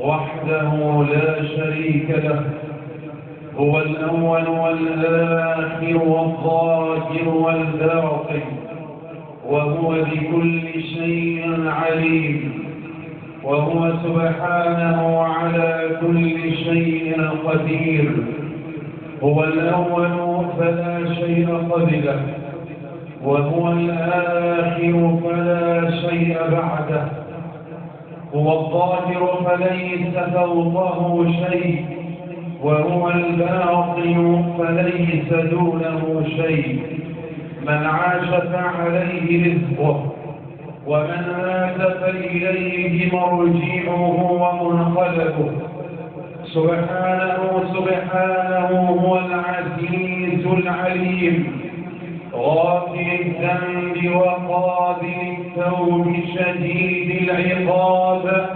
وحده لا شريك له هو الأول والآخر والظاهر والباطن وهو بكل شيء عليم وهو سبحانه على كل شيء قدير هو الأول فلا شيء قبله وهو الآخر فلا شيء بعده. هو الظاهر فليس فوقه شيء وهو الباطن فليس دونه شيء. من عاش فعليه رزقه ومن مات فإليه مرجعه ومنقلبه. سبحانه سبحانه هو العزيز العليم. غافر الذنب وقابل التوب شديد العقاب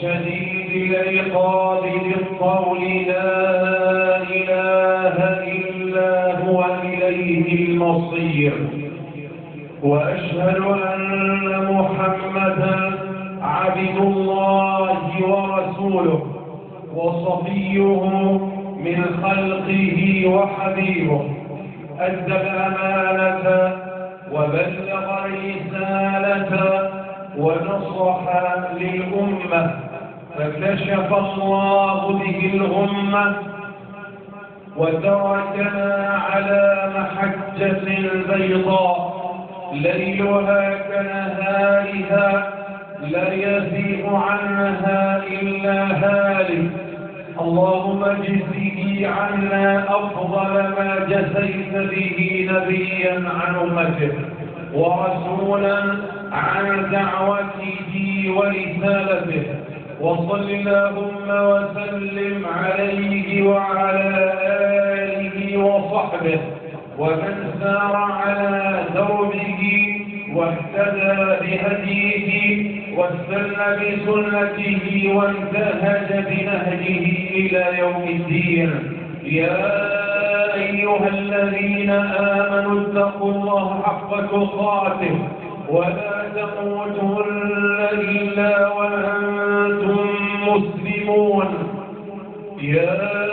شديد العقاب بالقول لا إله إلا هو إليه المصير وأشهد أن محمدا عبد الله ورسوله وصفيه من خلقه وحبيبه أدى الأمانة وبلغ الرسالة ونصح للأمة فكشف الله به الغمة وتركنا على محجة بيضاء. ليلها كنهارها لا يزيغ عنها إلا هالك. اللهم اجزه عنا أفضل ما جزيت به نبيا عن أمته ورسولا عن دعوته ورسالته. وصل اللهم وسلم عليه وعلى آله وصحبه ومن سار على دربه واهتدى بهديه واستنى بسنته وانتهج بنهجه إلى يوم الدين. يا أيها الذين آمنوا اتقوا الله حق تقاته ولا تموتن إلا وأنتم مسلمون. يا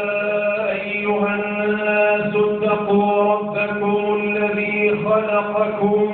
أيها الناس اتقوا ربكم الذي خلقكم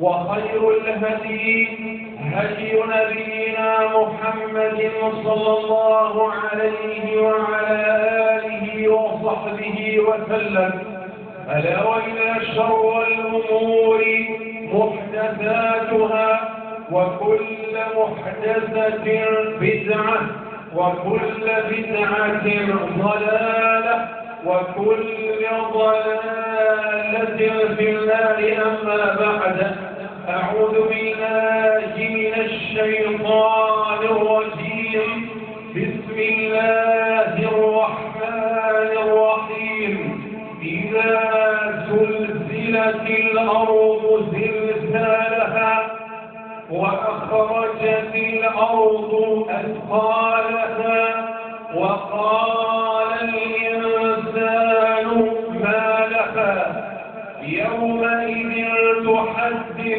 وخير الهدي هدي نبينا محمد صلى الله عليه وعلى آله وصحبه وسلم. ألا وإن شر الأمور محدثاتها وكل محدثة بدعة وكل بدعة ضلالة. وكل ضلالة في النار أما بعد. أعوذ بالله من الشيطان الرجيم. بسم الله الرحمن الرحيم. إذا زلزلت الأرض زلزالها وأخرجت الأرض أثقالها وقال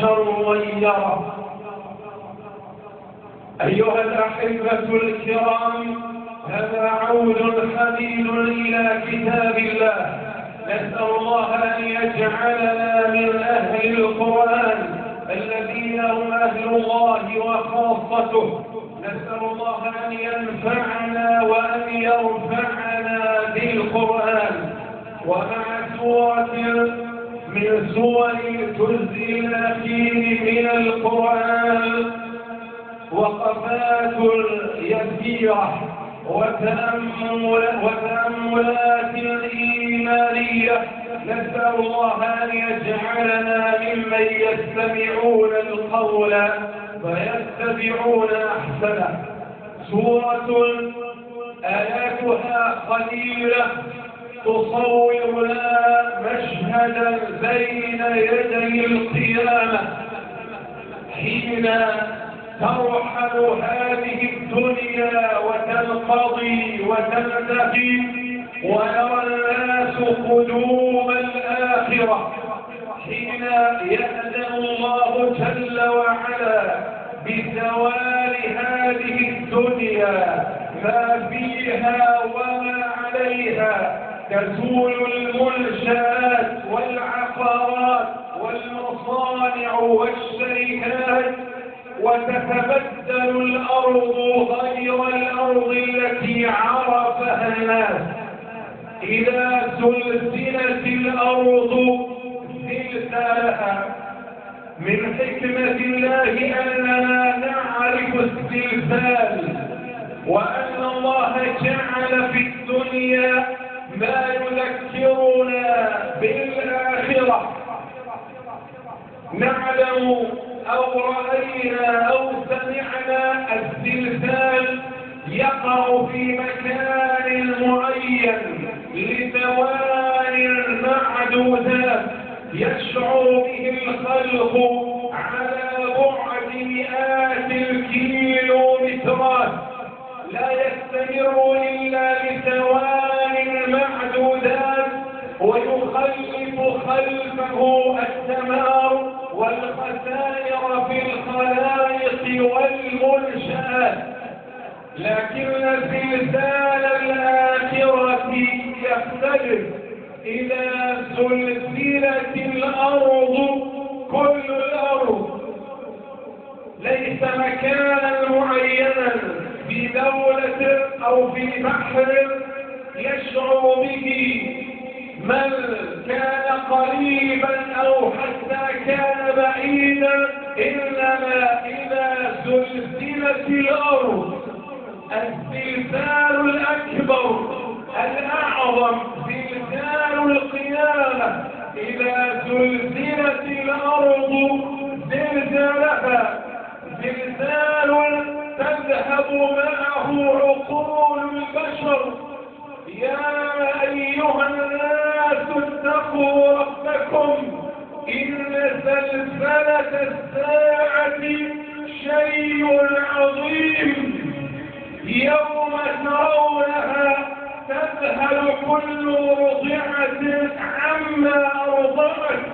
شرا يره أيها الأحبة الكرام هذا عود حميد إلى كتاب الله. نسأل الله أن يجعلنا من أهل القرآن الذين هم أهل الله وخاصته. نسأل الله أن ينفعنا وأن يرفعنا بالقرآن. ومع سورة من سور الجزء الأخير من القرآن. وقفات يسيرة وتأملات إيمانية. نسأل الله أن يجعلنا ممن يستمعون القول فيتبعون أحسنه. سورة آياتها قليلة. تصور مشهدا بين يدي القيامة حين ترحل هذه الدنيا وتنقضي وتنتهي ويرى الناس قدوم الآخرة حين يأذن الله جل وعلا بزوال هذه الدنيا ما فيها وما عليها تزول المنشآت والعقارات والمصانع والشركات وتتبدل الأرض غير الأرض التي عرفها الناس. إذا سلسلت الأرض زلزالها من حكمة الله أننا نعرف الزلزال وأن الله جعل في الدنيا ما يذكرنا بالآخرة. نعلم أو رأينا أو سمعنا الزلزال يقع في مكان معين لثوان معدودات يشعر به الخلق على بعد مئات الكيلومترات. لا يستمر إلا لثوان معدودات ويخلف خلفه الدمار والخسائر في الخلائق والمنشآت. لكن زلزال الآخرة يختلف. إذا سلسلت الأرض كل الأرض. ليس مكانا معينا في دولة أو في بحر يشعر به من كان قريبا أو حتى كان بعيدا إنما إذا زلزلت الأرض. الزلزال الأكبر الأعظم زلزال القيامة. إذا زلزلت الأرض زلزالها زلزال تذهب معه عقول البشر. يا أيها الناس اتقوا ربكم إن سلسلة الساعة شيء عظيم. يوم ترونها تذهل كل مرضعة عما أرضعت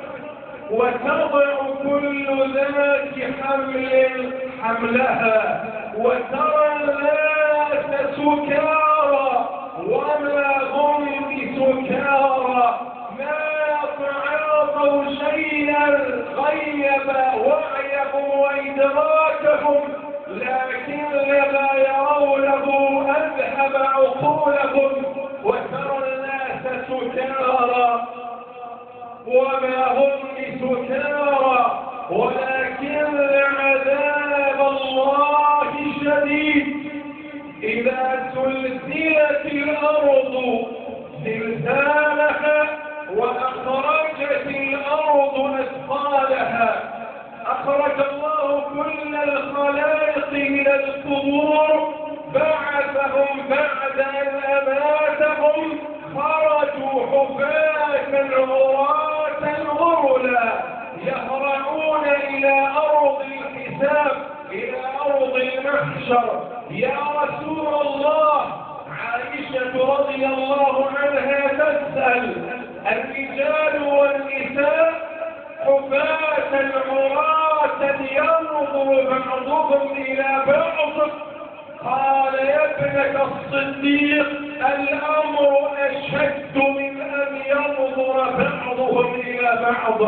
وتضع كل ذات حمل حملها وترى الناس سكارى. وما هم بسكارى ما تعاطوا شيئا غيب وعيهم وإدراكهم لكن ما يرونه أذهب عقولهم وترى الناس سكارى. وما هم بسكارى ولكن عذاب الله شديد. إذا سلسلت الأرض زلزالها وأخرجت الأرض أثقالها. أخرج الله كل الخلائق من القبور بعثهم بعد أن أماتهم خرجوا حفاة عراة غرلا يهرعون إلى أرض الحساب إلى أرض المحشر. يا رسول الله عائشة رضي الله عنها تسأل الرجال والنساء حفاة عراة ينظر بعضهم إلى بعض؟ قال يا ابنة الصديق الأمر أشد من أن ينظر بعضهم إلى بعض.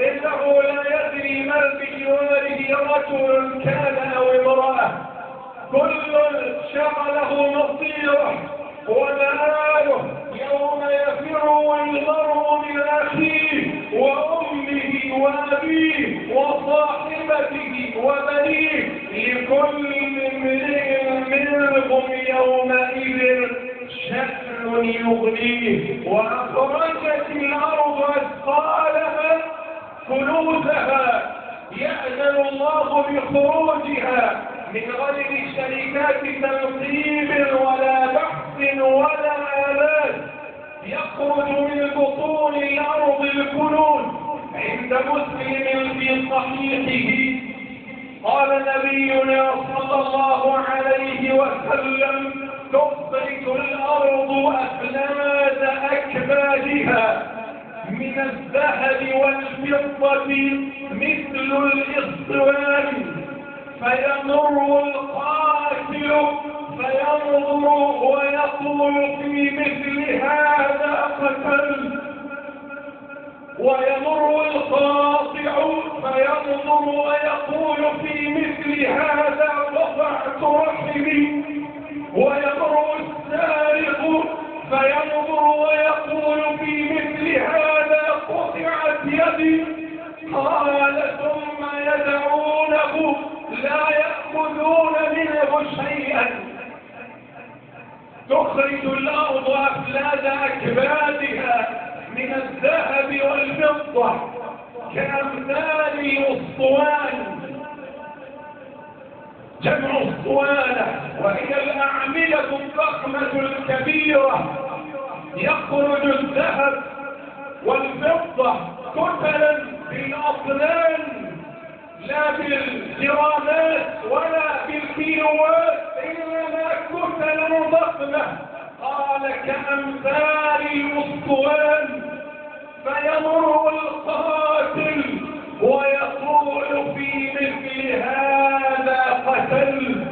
إنه لا يدري ما بجواره رجل كان أو امرأة. كل شغله مصيره ومآله يوم يفر المرء من أخيه وأمه وأبيه وصاحبته وبنيه لكل امرئ منهم يومئذ شأن يغنيه وأخرجت الأرض أثقالها كنوزها يأذن الله بخروجها. من غير شركات تنصيب ولا بحث ولا آلات يخرج من بطون الأرض الكنوز عند مسلم في صحيحه. قال نبينا صلى الله عليه وسلم تخرج الأرض أفناد أكبادها من الذهب والفضة مثل الإصوان فيمر القاتل فينظر ويقول في مثل هذا قتل. ويمر القاطع فينظر ويقول في مثل هذا قطعت رحمي والفضة كأمثال الأسطوان جمع اسطوانة وهي الأعمدة الضخمة الكبيرة يخرج الذهب والفضة كتلا بالأطنان لا بالجرامات ولا بالكيلوات إنما كتلا ضخمة. قال كأمثال الأسطوان فيمر القاتل ويقول في مثل هذا قتل.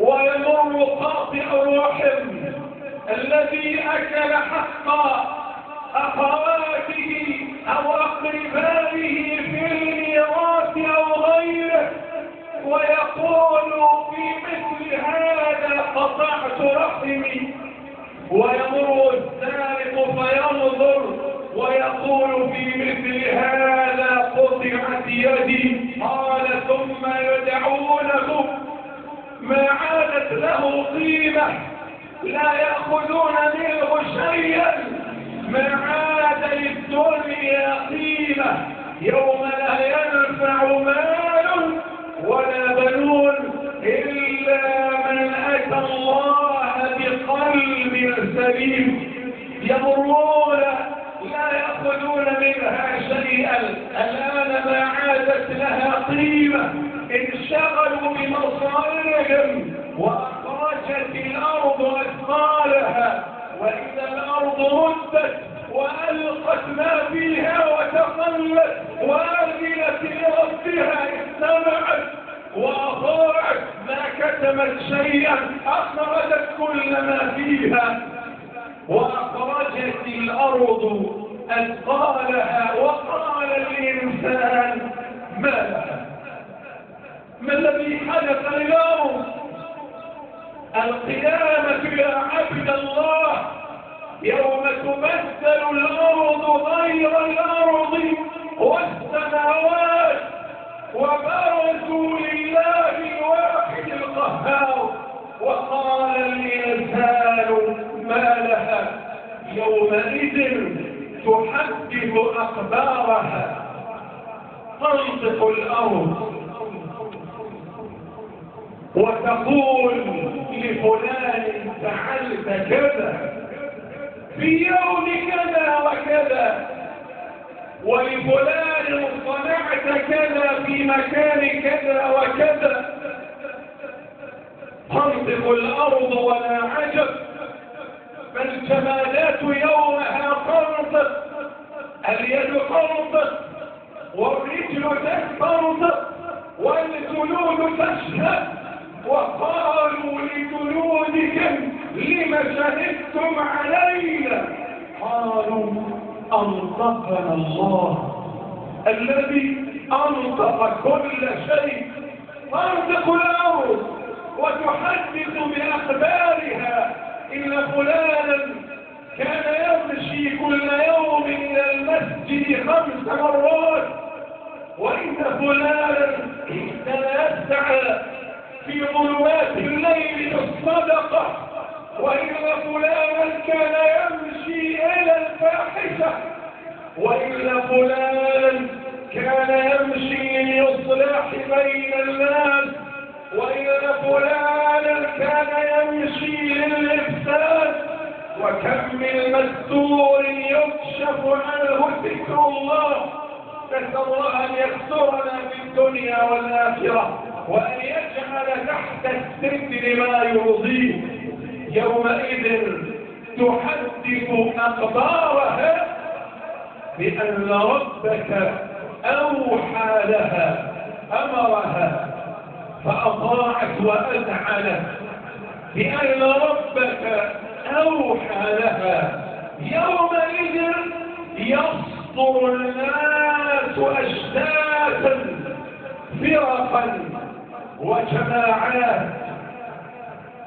ويمر قاطع الرحم الذي أكل حق أخواته أو أقربائه في الميراث أو غيره. ويقول في مثل هذا قطعت رحمي ويمر السارق فينظر ويقول في مثل هذا قطعت يدي قال ثم يدعونه. ما عادت له قيمة لا يأخذون منه شيئا. ما عاد للدنيا قيمة يوم لا ينفع مال ولا بنون إلا من أتى الله بقلب سليم. يمرون منها شيئا الآن ما عادت لها قيمة. انشغلوا بمصائرهم وأخرجت الأرض أثقالها. وإذا الأرض ردت وألقت ما فيها وتقلت وأذنت لربها استمعت وأطاعت ما كتمت شيئا أخرجت كل ما فيها. وأخرجت الأرض أثقالها وقال الإنسان ما؟ لها ما الذي حدث اليوم؟ القيامة يا عبد الله يوم تبدل الأرض غير الأرض والسماوات وبرزوا لله الواحد القهار. وقال الإنسان ما لها يومئذ تحدث أخبارها. تنطق الأرض وتقول لفلان فعلت كذا. في يوم كذا وكذا. ولفلان صنعت كذا في مكان كذا وكذا. تنطق الأرض ولا عجب. فالجمالات يومها تنطق اليد تنطق والرجل تنطق والجلود تشهد. وقالوا لجلودهم لم شهدتم علينا؟ قالوا أنطقنا الله. الذي أنطق كل شيء تنطق الأرض وتحدث بأخبارها. إن فلانا كان يمشي كل يوم إلى المسجد خمس مرات. وإن فلانا كان يسعى في ظلمات الليل بالصدقة وإن فلانا كان يمشي إلى الفاحشة. وإن فلانا كان يمشي ليصلح بين الناس. وإن فلانا كان يمشي للإفساد وكم من مستور يكشف عنه ذكر الله نسأل الله أن يسترنا في الدنيا والآخرة وأن يجعل تحت الستر ما يرضيه. يومئذ تحدث أخبارها بأن ربك أوحى لها أمرها فأطاعت وأذعنت بأن ربك أوحى لها. يومئذ يصدر الناس أشتاتا فرقا وجماعات.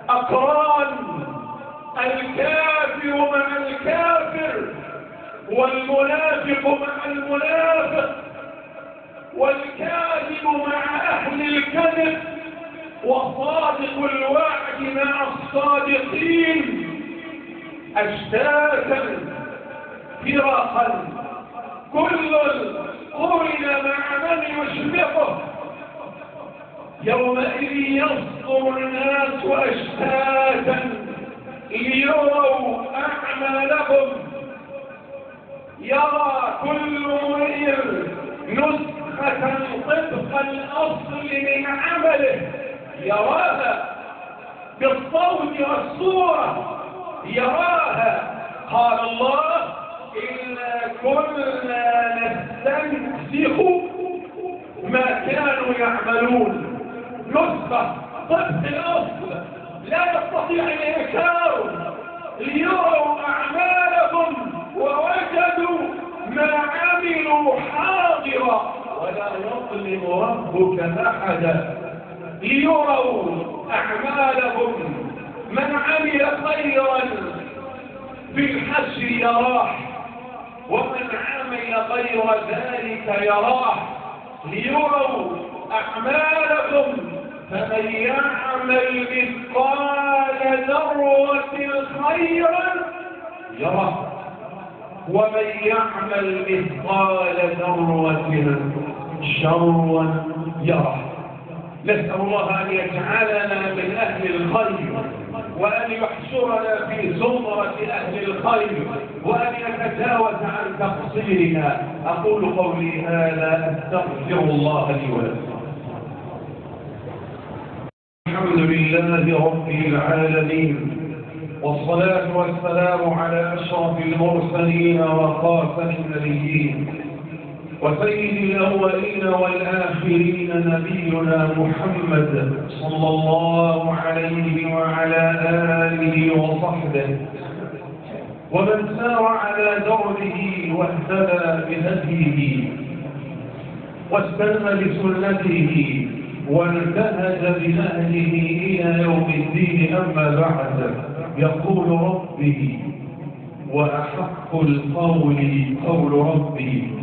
أقران الكافر مع الكافر والمنافق مع المنافق. والكاذب مع أهل الكذب وصادق الوعد مع الصادقين. أشتاتا فرقا كل قرن مع من يشبهه يومئذ يصدر الناس أشتاتا ليروا أعمالهم. يرى كل امرئ نسخة طبق الأصل من عمله. يراها بالصوت والصورة. يراها. قال الله إنا كنا نستنسخ ما كانوا يعملون. نسخة. طبق الأصل. لا يستطيع الإنكار. ليروا أعمالهم ووجدوا ما عملوا حاضرا. ولا يظلم ربك أحدا ليروا أعمالهم من عمل خيرا في الحشر يراه ومن عمل غير ذلك يراه ليروا أعمالكم فمن يعمل مثقال ذرة خيرا يراه. ومن يعمل مثقال ذرة شرا يراه نسأل الله أن يجعلنا من أهل الخير وأن يحشرنا في زمرة أهل الخير وأن يتجاوز عن تقصيرنا. أقول قولي هذا أستغفر الله لي ولكم. الحمد لله رب العالمين والصلاة والسلام على أشرف المرسلين وخاتم النبيين. وسيد الأولين والآخرين نبينا محمد صلى الله عليه وعلى آله وصحبه. ومن سار على دربه واهتدى بهديه واستنى بسنته وانتهج بنهجه إلى يوم الدين أما بعد. يقول ربه وأحق القول قول ربي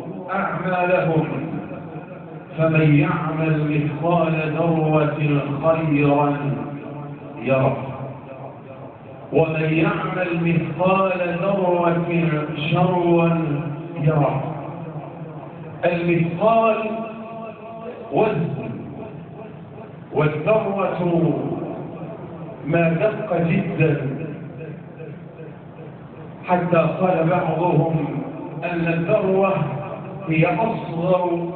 أعمالهم فمن يعمل مثقال ذرة خيرا يره. ومن يعمل مثقال ذرة شرا يره. المثقال وزن والذرة ما دق جدا. حتى قال بعضهم أن الذروة هي أصغر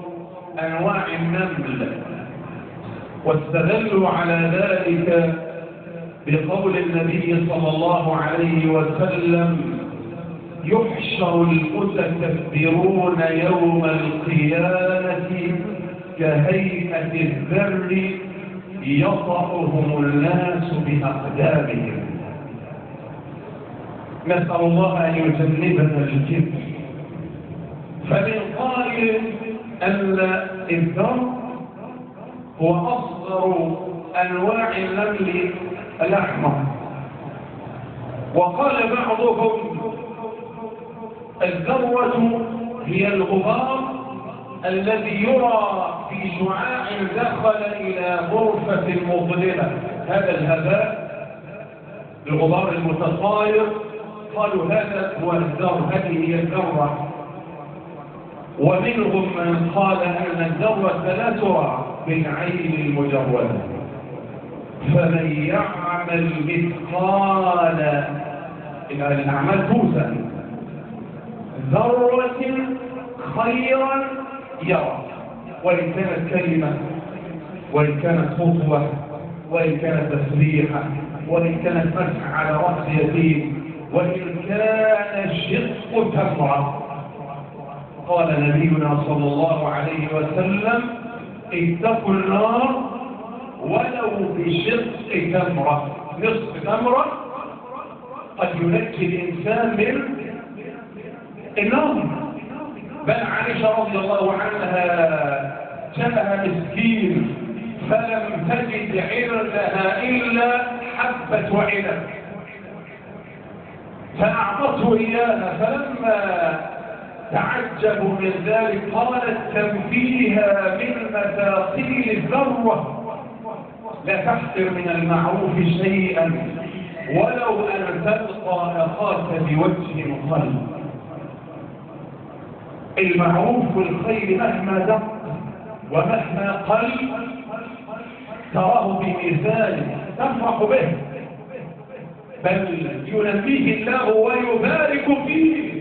أنواع النمل واستدلوا على ذلك بقول النبي صلى الله عليه وسلم يحشر المتكبرون يوم القيامة كهيئة الذر يطأهم الناس بأقدامهم. نسأل الله أن يجنبنا الكبر فمن أن الذر هو أصغر أنواع النمل الأحمر وقال بعضهم الذروة هي الغبار الذي يرى في شعاع دخل إلى غرفة مظلمة. هذا الهباء الغبار المتطاير قالوا هذا هو الذر هذه هي الذرة. ومنهم من قال أن الذرة لا ترى بالعين المجردة فمن يعمل مثقال الأعمال توزن ذرة خيرا يرى. وإن كانت كلمة وإن كانت خطوة وإن كانت تسبيحة وإن كانت مسح على رأس يتيم وإن كان الشق تمرة. قال نبينا صلى الله عليه وسلم اتقوا النار ولو بشق تمرة. نصف تمرة قد ينجي الإنسان من النار بل عائشة رضي الله عنها جاءها مسكين فلم تجد عرضها إلا حبة وعنب فأعطته إياها فلما تعجبوا من ذلك. قالت كم فيها من مثاقيل الذرة لا تحقر من المعروف شيئا ولو أن تلقى أخاك بوجه قلب المعروف والخير مهما دق ومهما قل. تراه بميزان تفرح به. بل ينميه الله ويبارك فيه.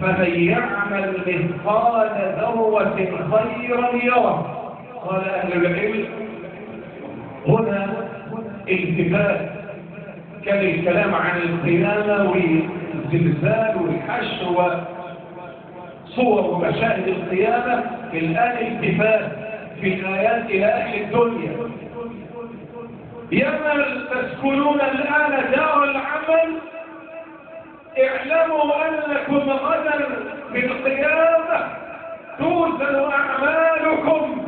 فمن يعمل مثقال ذروة خيرا يره. قال أهل العلم هنا التفات كان الكلام عن القيامة والزلزال والحشر وصور ومشاهد القيامة. الآن التفات في الآيات إلى أهل الدنيا يمن تسكنون الآن دار العمل اعلموا أنكم غدا في القيامة توزن أعمالكم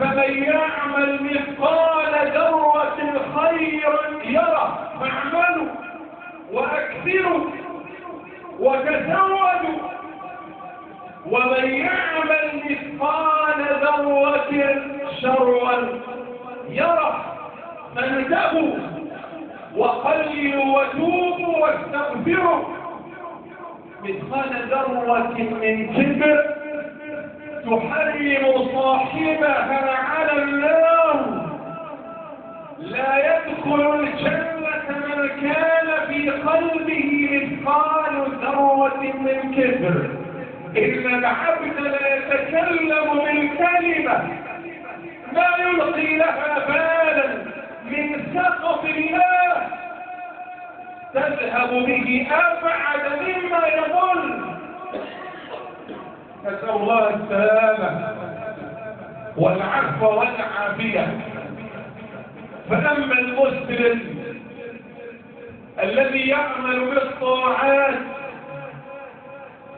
فمن يعمل مثقال ذرة خيرا يرى فاعملوا وأكثروا وتزودوا. ومن يعمل مثقال ذرة شرا يرى فانتبوا وقللوا وتوبوا واستغفروا. مثقال ذرة من كبر تحرم صاحبها على النار لا يدخل الجنة من كان في قلبه مثقال ذرة من كبر. إن العبد لا يتكلم بالكلمة. ما يلقي لها بالا من سقط الله. تذهب به أبعد مما يظن نسأل الله السلامة والعفو والعافية. فأما المسلم الذي يعمل بالطاعات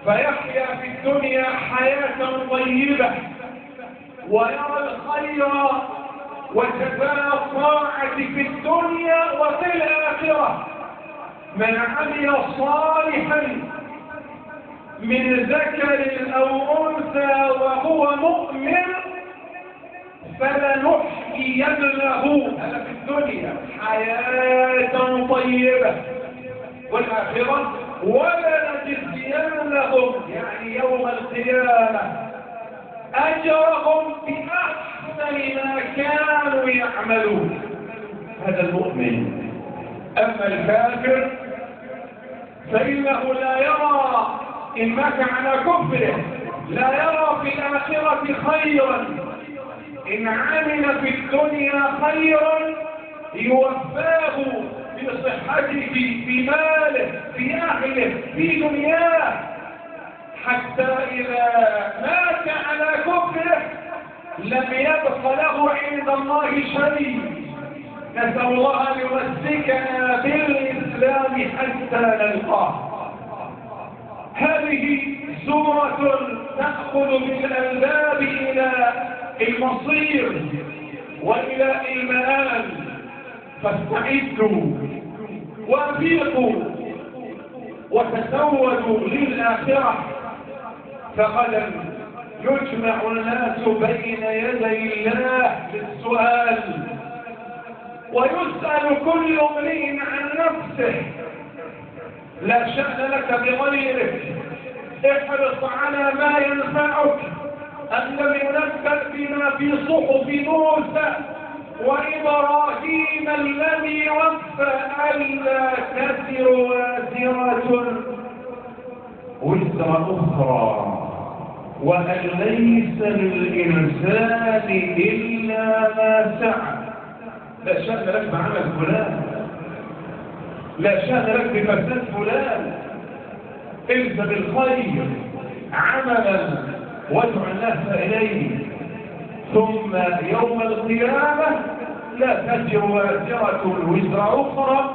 فيحيا في الدنيا حياة طيبة ويرى الخير وجزاء الطاعة في الدنيا وفي الآخرة. من عمل صالحا من ذكر أو أنثى وهو مؤمن فلنحيينه. هذا في الدنيا. حياة طيبة. والآخرة ولنجزينهم. يعني يوم القيامة أجرهم بأحسن ما كانوا يعملون. هذا المؤمن. أما الكافر فإنه لا يرى إن مات على كفره لا يرى في الآخرة خيرا. إن عمل في الدنيا خيرا يوفاه في صحته في ماله في أهله في دنياه. حتى إذا مات على كفره لم يبق له عند الله شيء. نسأل الله أن يمسكنا بالإسلام حتى نلقاه هذه سورة تأخذ بالألباب إلى المصير وإلى المآل. فاستعدوا وأفيقوا وتزودوا للآخرة. فغدا يجمع الناس بين يدي الله للسؤال ويسأل كل امرئ عن نفسه. لا شأن لك بغيرك. احرص على ما ينفعك. أن لم ينبأ بما في صحف موسى. وإبراهيم الذي وفى ألا تزر وازرة. وزر أخرى. وأن ليس للإنسان إلا ما سعى. لا شأن لك بعمل فلان. لا شأن لك بفساد فلان. الزم الخير عملا وادع الناس إليه. ثم يوم القيامة لا تجر وازرة وزر أخرى.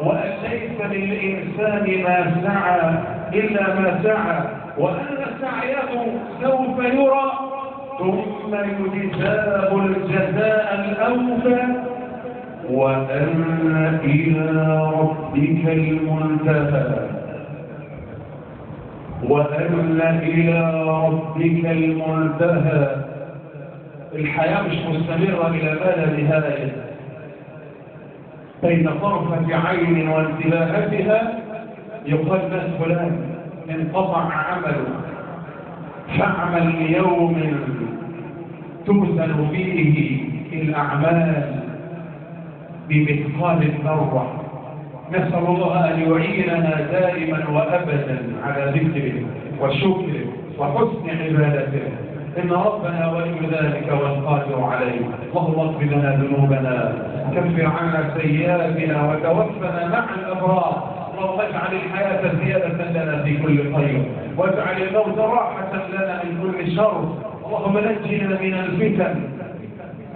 وأن ليس للإنسان ما سعى إلا ما سعى. وأن سعيه سوف يرى. ثم يجزاه الجزاء الأوفى. وأن إلى ربك المنتهى. وأن إلى ربك المنتهى. الحياة مش مستمرة إلى ما لا نهاية. بين طرفة عين وانتباهتها يقال بس فلان انقطع عمله. فاعمل ليوم توزن فيه الأعمال. بمثقال الذرة نسأل الله أن يعيننا دائما وأبدا على ذكره وشكره وحسن عبادته. إن ربنا ولي ذلك والقادر عليه. اللهم اغفر لنا ذنوبنا كفر عنا سيئاتنا وتوفنا مع الأبرار. اللهم اجعل الحياة زيادة لنا في كل خير واجعل الموت راحة لنا من كل شر. اللهم نجنا من الفتن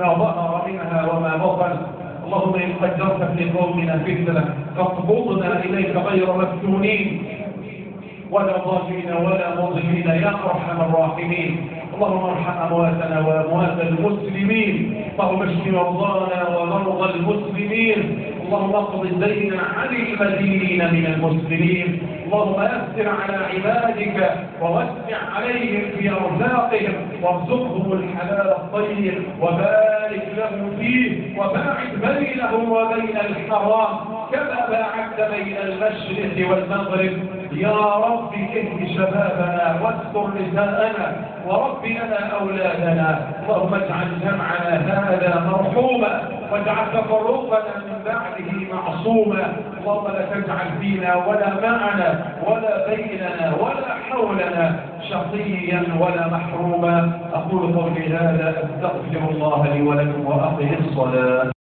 ما ظهر منها وما بطن. اللهم إن قدرت في قومنا فتنة فاقبضنا إليك غير مفتونين. ولا ضالين ولا مضلين يا أرحم الراحمين. اللهم ارحم أمواتنا وأموات المسلمين. اللهم اشف مرضانا ومرضى المسلمين. اللهم اقض الدين عن المدينين من المسلمين. اللهم أسر على عبادك ووسع عليهم في أرزاقهم. وارزقهم الحلال الطيب. وبارك لهم فيه وباعد بينهم وبين الحرام كما باعدت بين المشرق والمغرب. يا رب اهد شبابنا واستر نساءنا ورب لنا أولادنا اللهم اجعل جمعنا هذا مرحوما واجعل تفرقنا من بعده معصوما اللهم لا تجعل فينا ولا معنا ولا بيننا ولا حولنا شقيا ولا محروما أقول قولي هذا أستغفر الله لي ولكم وأقم الصلاة